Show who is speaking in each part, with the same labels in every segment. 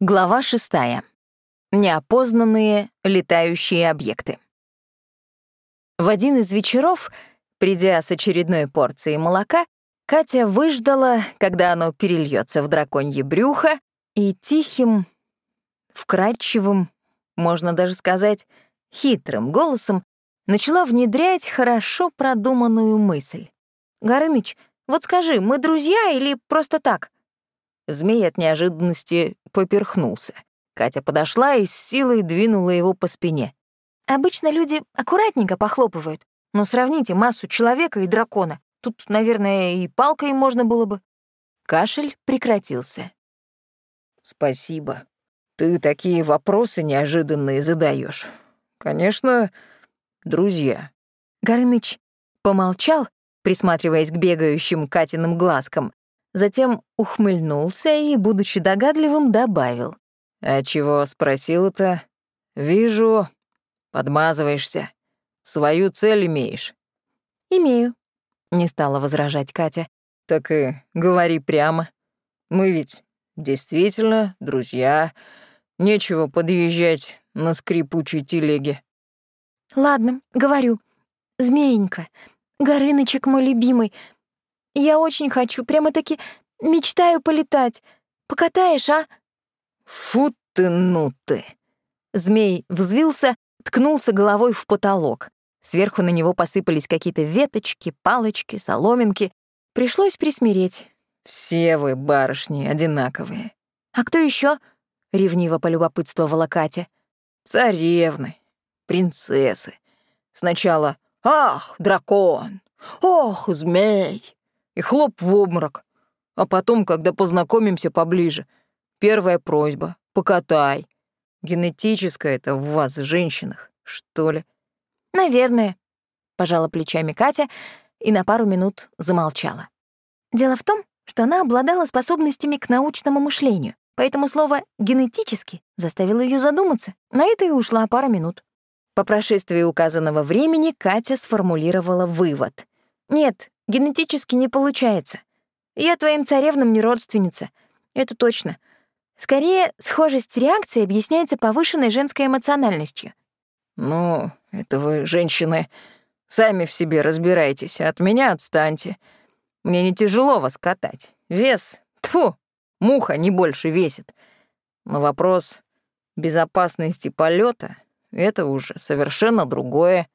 Speaker 1: Глава шестая. Неопознанные летающие объекты. В один из вечеров, придя с очередной порцией молока, Катя выждала, когда оно перельется в драконье брюхо, и тихим, вкрадчивым, можно даже сказать, хитрым голосом начала внедрять хорошо продуманную мысль. «Горыныч, вот скажи, мы друзья или просто так?» Змей от неожиданности поперхнулся. Катя подошла и с силой двинула его по спине. «Обычно люди аккуратненько похлопывают, но сравните массу человека и дракона. Тут, наверное, и палкой можно было бы». Кашель прекратился.
Speaker 2: «Спасибо. Ты такие вопросы неожиданные задаешь. Конечно, друзья».
Speaker 1: Горыныч помолчал, присматриваясь к бегающим Катиным глазкам, затем ухмыльнулся и, будучи догадливым, добавил.
Speaker 2: «А чего спросил-то? Вижу, подмазываешься. Свою цель имеешь».
Speaker 1: «Имею», — не стала возражать Катя.
Speaker 2: «Так и говори прямо. Мы ведь действительно друзья. Нечего подъезжать на скрипучей телеге».
Speaker 1: «Ладно, говорю. Змеенька, Горынычек мой любимый, я очень хочу, прямо-таки мечтаю полетать. Покатаешь, а?»
Speaker 2: «Фу ты, ну ты!»
Speaker 1: Змей взвился, ткнулся головой в потолок. Сверху на него посыпались какие-то веточки, палочки, соломинки. Пришлось присмиреть.
Speaker 2: «Все вы, барышни, одинаковые».
Speaker 1: «А кто еще? ревниво полюбопытствовала Катя.
Speaker 2: «Царевны, принцессы. Сначала «Ах, дракон! Ох, змей!» И хлоп в обморок. А потом, когда познакомимся поближе, первая просьба — покатай. Генетическое это в вас, женщинах, что ли?
Speaker 1: Наверное, — пожала плечами Катя и на пару минут замолчала. Дело в том, что она обладала способностями к научному мышлению, поэтому слово «генетически» заставило ее задуматься. На это и ушла пара минут. По прошествии указанного времени Катя сформулировала вывод. «Нет, Генетически не получается. Я твоим царевнам не родственница. Это точно. Скорее, схожесть реакции объясняется повышенной женской эмоциональностью.
Speaker 2: «Ну, это вы, женщины, сами в себе разбирайтесь, от меня отстаньте. Мне не тяжело вас катать. Вес, тфу, муха не больше весит. Но вопрос безопасности полета — это уже совершенно другое».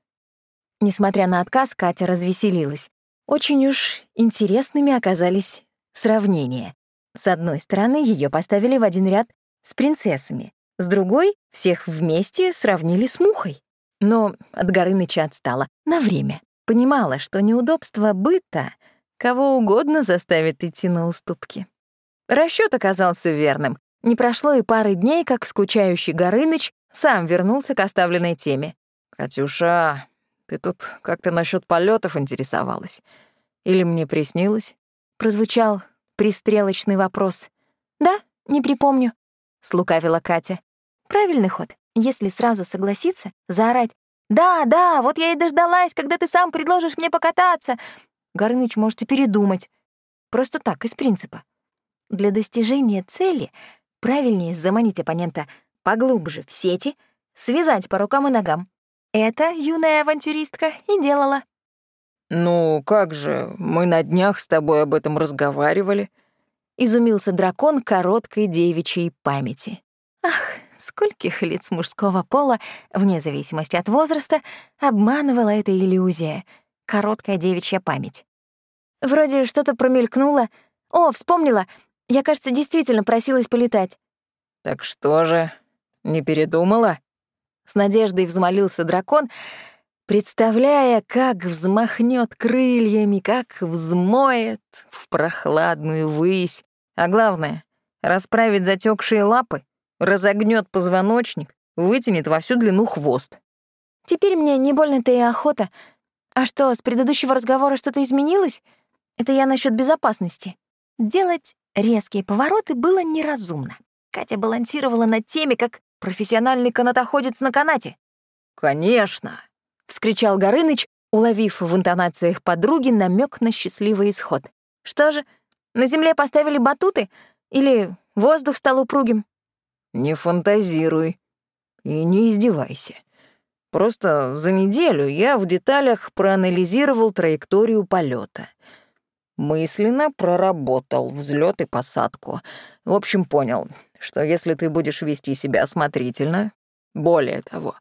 Speaker 1: Несмотря на отказ, Катя развеселилась. Очень уж интересными оказались сравнения. С одной стороны, ее поставили в один ряд с принцессами, с другой — всех вместе сравнили с мухой. Но от Горыныча отстала на время. Понимала, что неудобство быта кого угодно заставит идти на уступки. Расчет оказался верным. Не прошло и пары дней, как скучающий Горыныч сам вернулся к оставленной теме.
Speaker 2: «Катюша, ты тут как-то насчет полетов интересовалась. Или мне приснилось?
Speaker 1: Прозвучал пристрелочный вопрос. Да, не припомню, слукавила Катя. Правильный ход. Если сразу согласиться, заорать «Да, да, вот я и дождалась, когда ты сам предложишь мне покататься!» Горыныч может и передумать. Просто так, из принципа. Для достижения цели правильнее заманить оппонента поглубже в сети, связать по рукам и ногам, это юная авантюристка и делала.
Speaker 2: «Ну, как же, мы на днях с тобой об этом разговаривали», —
Speaker 1: изумился дракон короткой девичьей памяти. Ах, скольких лиц мужского пола, вне зависимости от возраста, обманывала эта иллюзия — короткая девичья память. Вроде что-то промелькнуло. О, вспомнила. Я, кажется, действительно просилась полетать.
Speaker 2: «Так что же, не передумала?»
Speaker 1: С надеждой взмолился дракон, представляя, как взмахнет крыльями, как взмоет в прохладную высь, а главное — расправит затекшие лапы, разогнет позвоночник, вытянет во всю длину хвост. Теперь мне не больно-то и охота. А что, с предыдущего разговора что-то изменилось? Это я насчет безопасности. Делать резкие повороты было неразумно. Катя балансировала над теми, как профессиональный канатоходец на канате.
Speaker 2: «Конечно!» — вскричал Горыныч, уловив в интонациях подруги намек на счастливый исход.
Speaker 1: «Что же, на земле поставили батуты? Или воздух стал упругим?»
Speaker 2: не фантазируй и не издевайся. Просто за неделю я в деталях проанализировал траекторию полета. Мысленно проработал взлет и посадку. В общем, понял, что если ты будешь вести себя осмотрительно, более того,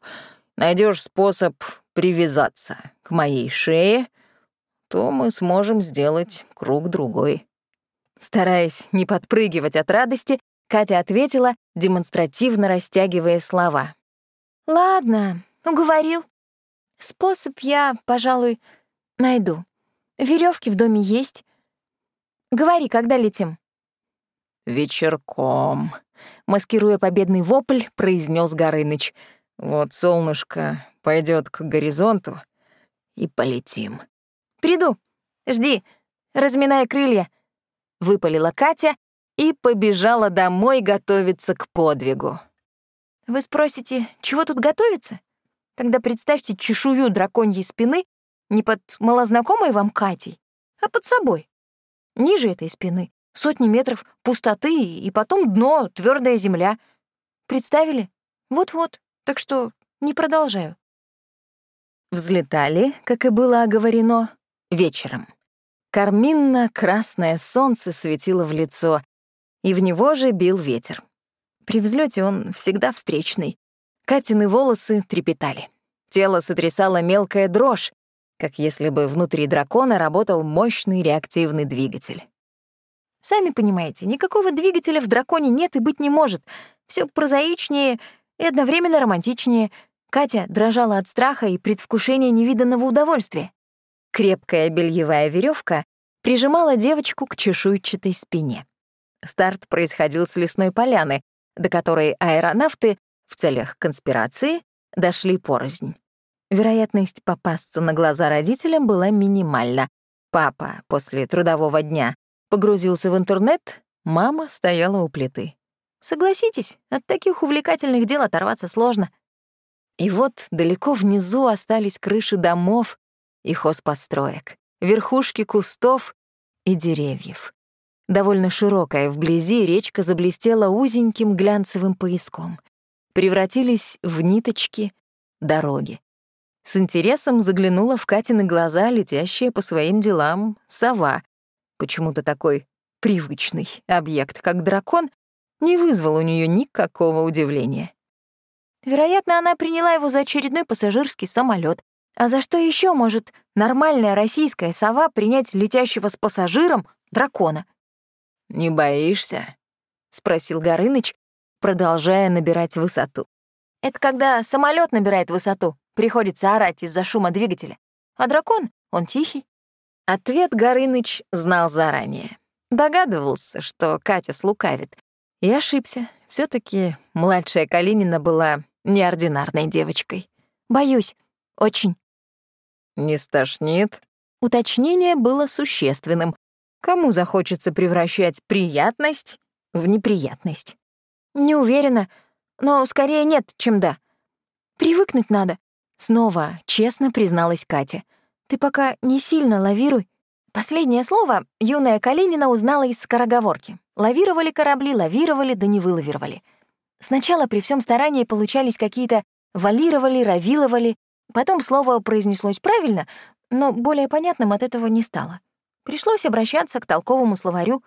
Speaker 2: найдешь способ привязаться к моей шее, то мы сможем сделать круг другой.
Speaker 1: Стараясь не подпрыгивать от радости, Катя ответила, демонстративно растягивая слова. «Ладно, уговорил. Способ я, пожалуй, найду. Веревки в доме есть. Говори, когда летим?»
Speaker 2: «Вечерком», — маскируя победный вопль, произнес Горыныч. «Вот солнышко пойдет к горизонту, и полетим».
Speaker 1: «Приду. Жди. Разминая крылья», — выпалила Катя и побежала домой готовиться к подвигу. Вы спросите, чего тут готовится? Тогда представьте чешую драконьей спины не под малознакомой вам Катей, а под собой. Ниже этой спины сотни метров пустоты и потом дно, твердая земля. Представили? Вот-вот, так что не продолжаю. Взлетали, как и было оговорено, вечером. Карминно-красное солнце светило в лицо, и в него же бил ветер. При взлете он всегда встречный. Катины волосы трепетали. Тело сотрясало мелкая дрожь, как если бы внутри дракона работал мощный реактивный двигатель. Сами понимаете, никакого двигателя в драконе нет и быть не может. Все прозаичнее и одновременно романтичнее. Катя дрожала от страха и предвкушения невиданного удовольствия. Крепкая бельевая веревка прижимала девочку к чешуйчатой спине. Старт происходил с лесной поляны, до которой аэронавты в целях конспирации дошли порознь. Вероятность попасться на глаза родителям была минимальна. Папа после трудового дня погрузился в интернет, мама стояла у плиты. Согласитесь, от таких увлекательных дел оторваться сложно. И вот далеко внизу остались крыши домов и хозпостроек, верхушки кустов и деревьев. Довольно широкая вблизи речка заблестела узеньким глянцевым пояском. Превратились в ниточки дороги. С интересом заглянула в Катины глаза летящая по своим делам сова. Почему-то такой привычный объект, как дракон, не вызвал у нее никакого удивления. Вероятно, она приняла его за очередной пассажирский самолет. А за что еще может нормальная российская сова принять летящего с пассажиром дракона?
Speaker 2: «Не боишься?»
Speaker 1: — спросил Горыныч, продолжая набирать высоту. «Это когда самолет набирает высоту, приходится орать из-за шума двигателя. А дракон, он тихий». Ответ Горыныч знал заранее. Догадывался, что Катя слукавит. И ошибся. все таки младшая Калинина была неординарной девочкой. «Боюсь. Очень».
Speaker 2: «Не стошнит?»
Speaker 1: Уточнение было существенным, Кому захочется превращать приятность в неприятность? Не уверена, но скорее нет, чем да. Привыкнуть надо. Снова честно призналась Катя. Ты пока не сильно лавируй. Последнее слово юная Калинина узнала из скороговорки. Лавировали корабли, лавировали, да не вылавировали. Сначала при всем старании получались какие-то валировали, равиловали, потом слово произнеслось правильно, но более понятным от этого не стало. Пришлось обращаться к толковому словарю.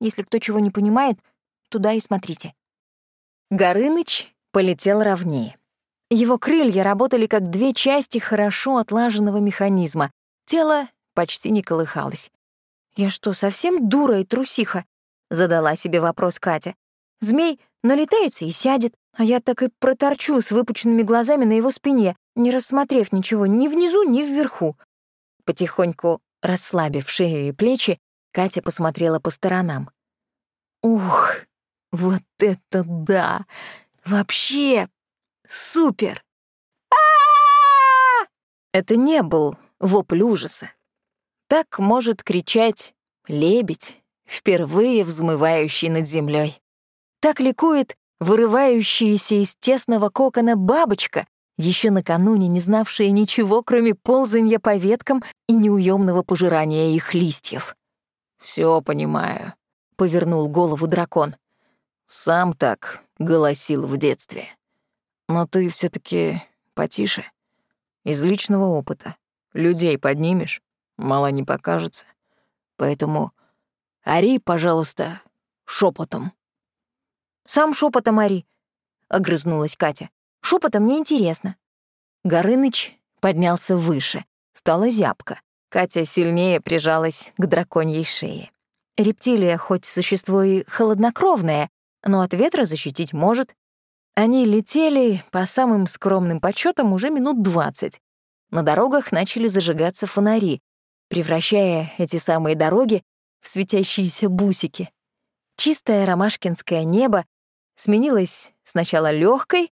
Speaker 1: Если кто чего не понимает, туда и смотрите. Горыныч полетел ровнее. Его крылья работали как две части хорошо отлаженного механизма. Тело почти не колыхалось. «Я что, совсем дура и трусиха?» — задала себе вопрос Катя. «Змей налетается и сядет, а я так и проторчу с выпученными глазами на его спине, не рассмотрев ничего ни внизу, ни вверху». Потихоньку Расслабив шею и плечи, Катя посмотрела по сторонам. «Ух, вот это да! Вообще супер!» Это не был вопль ужаса. Так может кричать лебедь, впервые взмывающий над землей. Так ликует вырывающаяся из тесного кокона бабочка, еще накануне не знавшая ничего, кроме ползанья по веткам и неуемного пожирания их листьев.
Speaker 2: Все понимаю», —
Speaker 1: повернул голову дракон.
Speaker 2: «Сам так голосил в детстве. Но ты все таки потише. Из личного опыта. Людей поднимешь, мало не покажется. Поэтому ори, пожалуйста, шепотом.
Speaker 1: «Сам шепотом ори», — огрызнулась Катя. «Шепотом мне интересно». Горыныч поднялся выше, стала зябко. Катя сильнее прижалась к драконьей шее. Рептилия хоть существо и холоднокровное, но от ветра защитить может. Они летели, по самым скромным подсчетам, уже минут двадцать. На дорогах начали зажигаться фонари, превращая эти самые дороги в светящиеся бусики. Чистое ромашкинское небо сменилось сначала легкой,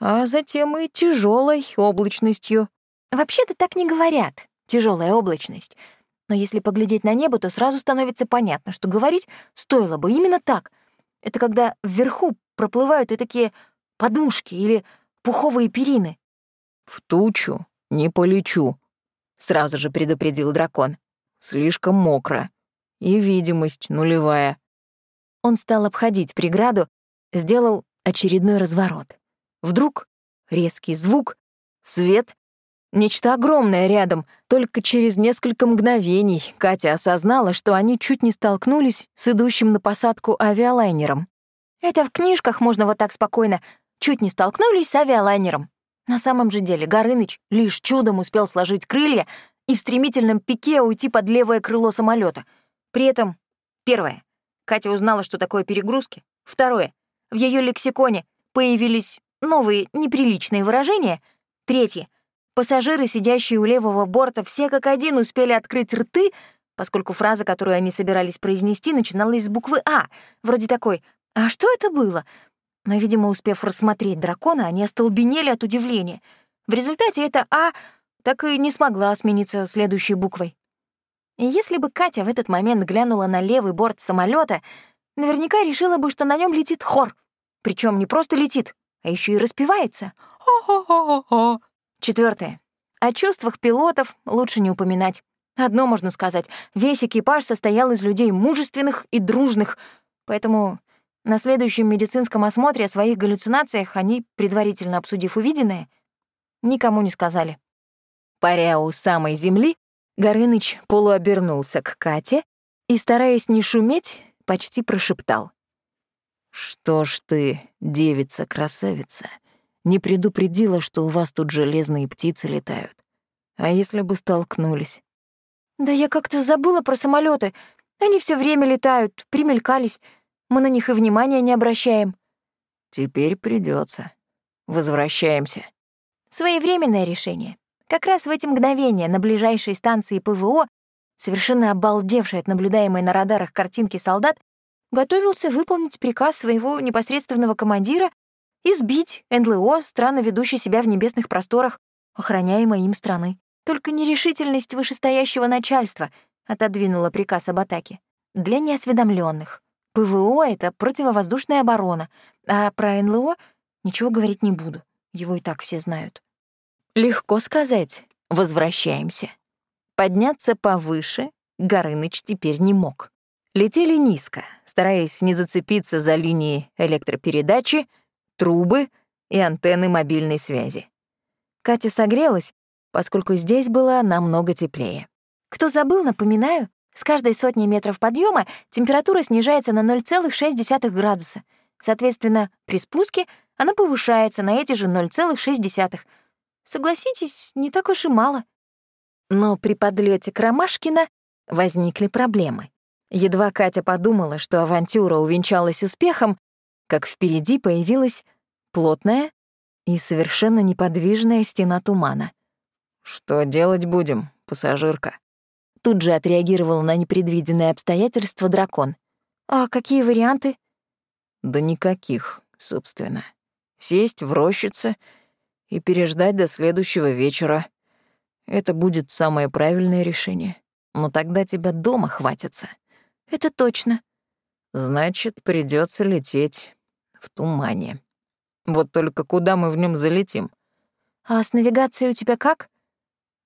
Speaker 1: а затем и тяжелой облачностью. Вообще-то так не говорят, тяжелая облачность. Но если поглядеть на небо, то сразу становится понятно, что говорить стоило бы именно так. Это когда вверху проплывают и такие подушки или пуховые перины.
Speaker 2: «В тучу не полечу», — сразу же предупредил дракон. «Слишком мокро. И видимость нулевая».
Speaker 1: Он стал обходить преграду, сделал очередной разворот. Вдруг резкий звук, свет, нечто огромное рядом. Только через несколько мгновений Катя осознала, что они чуть не столкнулись с идущим на посадку авиалайнером. Это в книжках можно вот так спокойно. Чуть не столкнулись с авиалайнером. На самом же деле Горыныч лишь чудом успел сложить крылья и в стремительном пике уйти под левое крыло самолета. При этом, первое, Катя узнала, что такое перегрузки. Второе, в ее лексиконе появились новые неприличные выражения. Третье. Пассажиры, сидящие у левого борта, все как один успели открыть рты, поскольку фраза, которую они собирались произнести, начиналась с буквы «А», вроде такой «А что это было?» Но, видимо, успев рассмотреть дракона, они остолбенели от удивления. В результате это «А» так и не смогла смениться следующей буквой. И если бы Катя в этот момент глянула на левый борт самолета, наверняка решила бы, что на нем летит хор. Причем не просто летит, а еще и распевается. Хо-хо-хо-хо. Четвертое. О чувствах пилотов лучше не упоминать. Одно можно сказать. Весь экипаж состоял из людей мужественных и дружных, поэтому на следующем медицинском осмотре о своих галлюцинациях они, предварительно обсудив увиденное, никому не сказали. Паря у самой земли, Горыныч полуобернулся к Кате и, стараясь не шуметь, почти прошептал.
Speaker 2: «Что ж ты, девица-красавица, не предупредила, что у вас тут железные птицы летают? А если бы столкнулись?»
Speaker 1: «Да я как-то забыла про самолеты. Они все время летают, примелькались. Мы на них и внимания не обращаем».
Speaker 2: «Теперь придется. Возвращаемся».
Speaker 1: Своевременное решение. Как раз в эти мгновения на ближайшей станции ПВО, совершенно обалдевший от наблюдаемой на радарах картинки солдат, готовился выполнить приказ своего непосредственного командира и сбить НЛО, странно ведущий себя в небесных просторах, охраняемой им страны. Только нерешительность вышестоящего начальства отодвинула приказ об атаке. Для неосведомленных. ПВО — это противовоздушная оборона, а про НЛО ничего говорить не буду. Его и так все знают. Легко сказать «возвращаемся». Подняться повыше Горыныч теперь не мог. Летели низко, стараясь не зацепиться за линии электропередачи, трубы и антенны мобильной связи. Катя согрелась, поскольку здесь было намного теплее. Кто забыл, напоминаю, с каждой сотни метров подъема температура снижается на 0,6 градуса. Соответственно, при спуске она повышается на эти же 0,6. Согласитесь, не так уж и мало. Но при подлете к Ромашкина возникли проблемы. Едва Катя подумала, что авантюра увенчалась успехом, как впереди появилась плотная и совершенно неподвижная стена тумана.
Speaker 2: «Что делать будем, пассажирка?»
Speaker 1: Тут же отреагировал на непредвиденное обстоятельство дракон. «А какие варианты?»
Speaker 2: «Да никаких, собственно. Сесть в рощице и переждать до следующего вечера. Это будет самое правильное решение. Но тогда тебя дома хватится.
Speaker 1: Это точно.
Speaker 2: Значит, придется лететь в тумане. Вот только куда мы в нем залетим?
Speaker 1: А с навигацией у тебя как?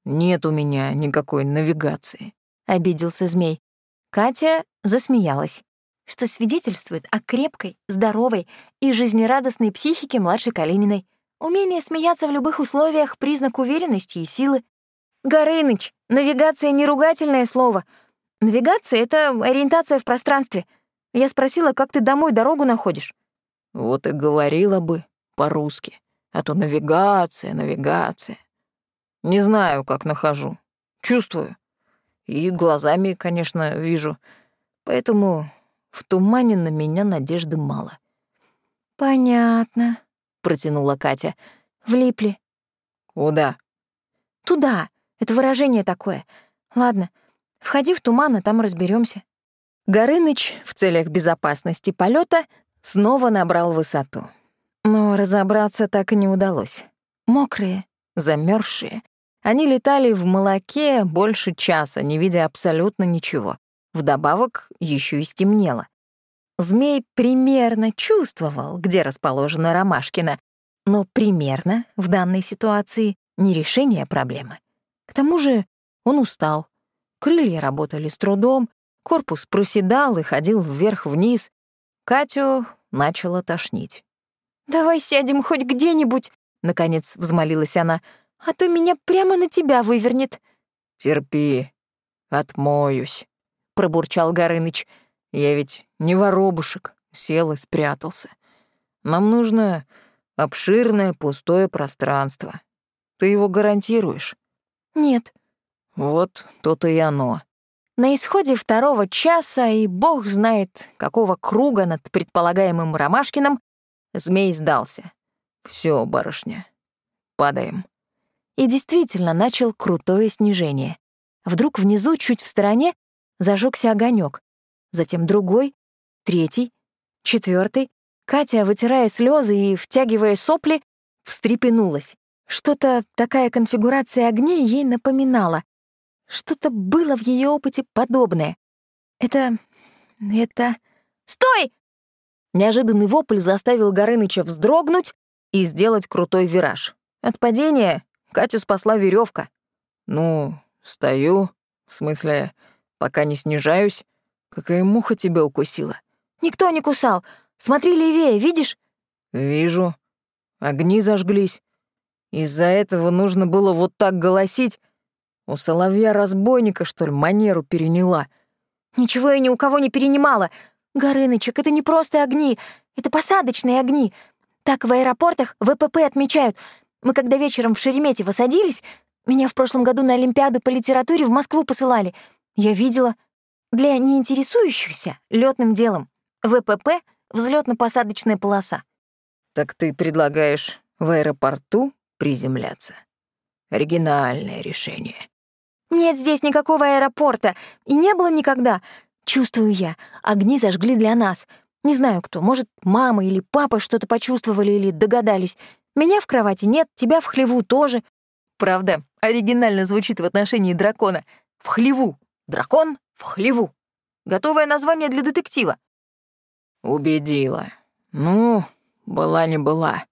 Speaker 2: Нет у меня никакой навигации.
Speaker 1: Обиделся змей. Катя засмеялась. что свидетельствует о крепкой, здоровой и жизнерадостной психике младшей Калининой. Умение смеяться в любых условиях — признак уверенности и силы. Горыныч, навигация — не ругательное слово. Навигация — это ориентация в пространстве. Я спросила, как ты домой дорогу находишь.
Speaker 2: Вот и говорила бы по-русски. А то навигация, навигация. Не знаю, как нахожу. Чувствую. И глазами, конечно, вижу. Поэтому в тумане на меня надежды мало.
Speaker 1: «Понятно», — протянула Катя. «Влипли».
Speaker 2: «Куда?»
Speaker 1: «Туда. Это выражение такое. Ладно, входи в туман, а там разберемся.
Speaker 2: Горыныч в целях безопасности полета снова набрал высоту. Но разобраться так и не удалось. Мокрые, замерзшие, они летали в молоке больше часа, не видя абсолютно ничего. Вдобавок еще и стемнело. Змей примерно чувствовал, где расположена Ромашкина, но примерно в данной ситуации не решение проблемы. К тому же он устал. Крылья работали с трудом, корпус проседал и ходил вверх-вниз. Катю начала тошнить.
Speaker 1: «Давай сядем хоть где-нибудь», — наконец взмолилась она, «а то меня прямо на тебя вывернет».
Speaker 2: «Терпи, отмоюсь», — пробурчал Горыныч. «Я ведь не воробушек, сел и спрятался. Нам нужно обширное пустое пространство. Ты его гарантируешь?»
Speaker 1: «Нет».
Speaker 2: «Вот то-то и оно».
Speaker 1: На исходе второго часа, и бог знает, какого круга над предполагаемым Ромашкиным, Змей сдался.
Speaker 2: Все, барышня, падаем».
Speaker 1: И действительно начал крутое снижение. Вдруг внизу, чуть в стороне, зажегся огонек, затем другой, третий, четвертый. Катя, вытирая слезы и втягивая сопли, встрепенулась. Что-то такая конфигурация огней ей напоминала. Что-то было в ее опыте подобное. Это... это... «Стой!» Неожиданный вопль заставил Горыныча вздрогнуть и сделать крутой вираж. От падения Катю спасла веревка.
Speaker 2: «Ну, стою. В смысле, пока не снижаюсь. Какая муха тебя укусила?»
Speaker 1: «Никто не кусал. Смотри левее, видишь?»
Speaker 2: «Вижу. Огни зажглись. Из-за этого нужно было вот так голосить. У соловья-разбойника, что ли, манеру переняла?»
Speaker 1: «Ничего я ни у кого не перенимала. «Горынычек, это не просто огни, это посадочные огни. Так в аэропортах ВПП отмечают. Мы когда вечером в Шереметьево садились, меня в прошлом году на Олимпиаду по литературе в Москву посылали. Я видела. Для неинтересующихся летным делом. ВПП — взлетно-посадочная полоса.
Speaker 2: Так ты предлагаешь в аэропорту приземляться? Оригинальное решение.
Speaker 1: Нет здесь никакого аэропорта, и не было никогда. Чувствую я, огни зажгли для нас. Не знаю кто, может, мама или папа что-то почувствовали или догадались. Меня в кровати нет, тебя в хлеву тоже.
Speaker 2: Правда, оригинально звучит в отношении дракона. В хлеву. Дракон в хлеву. Готовое название для детектива. Убедила. Ну, была не была.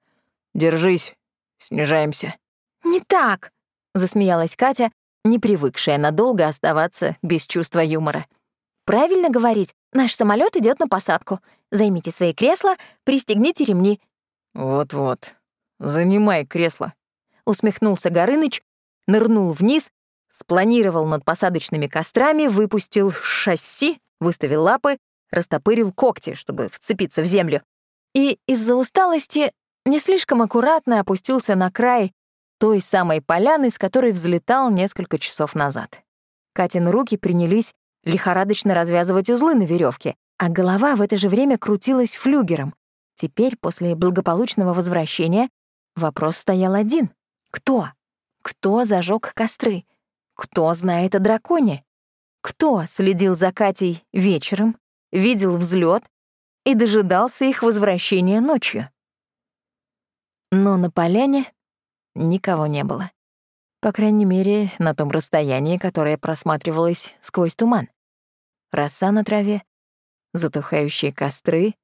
Speaker 2: Держись, снижаемся.
Speaker 1: Не так, засмеялась Катя, не привыкшая надолго оставаться без чувства юмора. Правильно говорить, наш самолет идет на посадку. Займите свои кресла, пристегните ремни.
Speaker 2: Вот-вот. Занимай кресло.
Speaker 1: Усмехнулся Горыныч, нырнул вниз, спланировал над посадочными кострами, выпустил шасси, выставил лапы, растопырил когти, чтобы вцепиться в землю. И из-за усталости не слишком аккуратно опустился на край той самой поляны, с которой взлетал несколько часов назад. Катин руки принялись лихорадочно развязывать узлы на веревке, а голова в это же время крутилась флюгером. Теперь, после благополучного возвращения, вопрос стоял один. Кто? Кто зажег костры? Кто знает о драконе? Кто следил за Катей вечером, видел взлет и дожидался их возвращения ночью? Но на поляне никого не было. По крайней мере, на том расстоянии, которое просматривалось сквозь туман. Роса на траве, затухающие костры.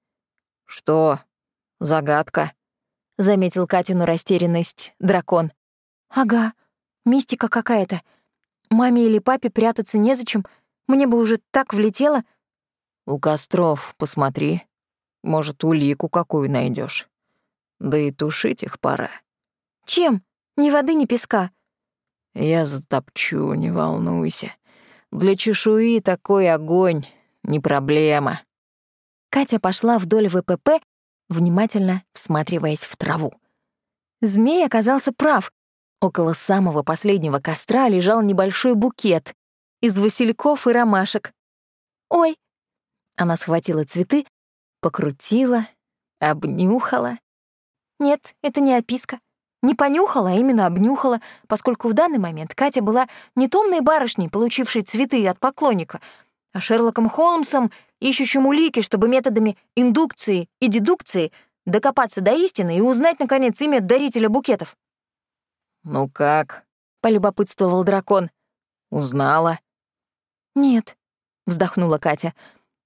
Speaker 2: «Что? Загадка?»
Speaker 1: — заметил Катину растерянность дракон. «Ага, мистика какая-то. Маме или папе прятаться незачем. Мне бы уже так влетело».
Speaker 2: У костров посмотри. Может, улику какую найдешь. Да и тушить их пора.
Speaker 1: Чем? Ни воды, ни песка.
Speaker 2: Я затопчу, не волнуйся. Для чешуи такой огонь — не проблема.
Speaker 1: Катя пошла вдоль ВПП, внимательно всматриваясь в траву. Змей оказался прав. Около самого последнего костра лежал небольшой букет из васильков и ромашек. «Ой!» Она схватила цветы, покрутила, обнюхала. Нет, это не описка. Не понюхала, а именно обнюхала, поскольку в данный момент Катя была не томной барышней, получившей цветы от поклонника, а Шерлоком Холмсом, ищущим улики, чтобы методами индукции и дедукции докопаться до истины и узнать, наконец, имя дарителя букетов.
Speaker 2: «Ну как?»
Speaker 1: — полюбопытствовал дракон.
Speaker 2: «Узнала?»
Speaker 1: «Нет», — вздохнула Катя.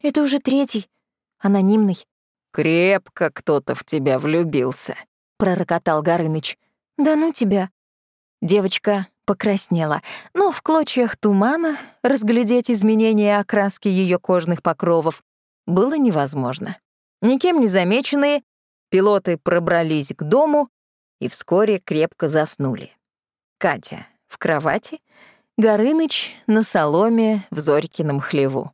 Speaker 1: «Это уже третий, анонимный».
Speaker 2: «Крепко кто-то в тебя влюбился», —
Speaker 1: пророкотал Горыныч. «Да ну тебя». Девочка покраснела, но в клочьях тумана разглядеть изменения окраски ее кожных покровов было невозможно. Никем не замеченные, пилоты пробрались к дому и вскоре крепко заснули. Катя в кровати, Горыныч на соломе в Зорькином хлеву.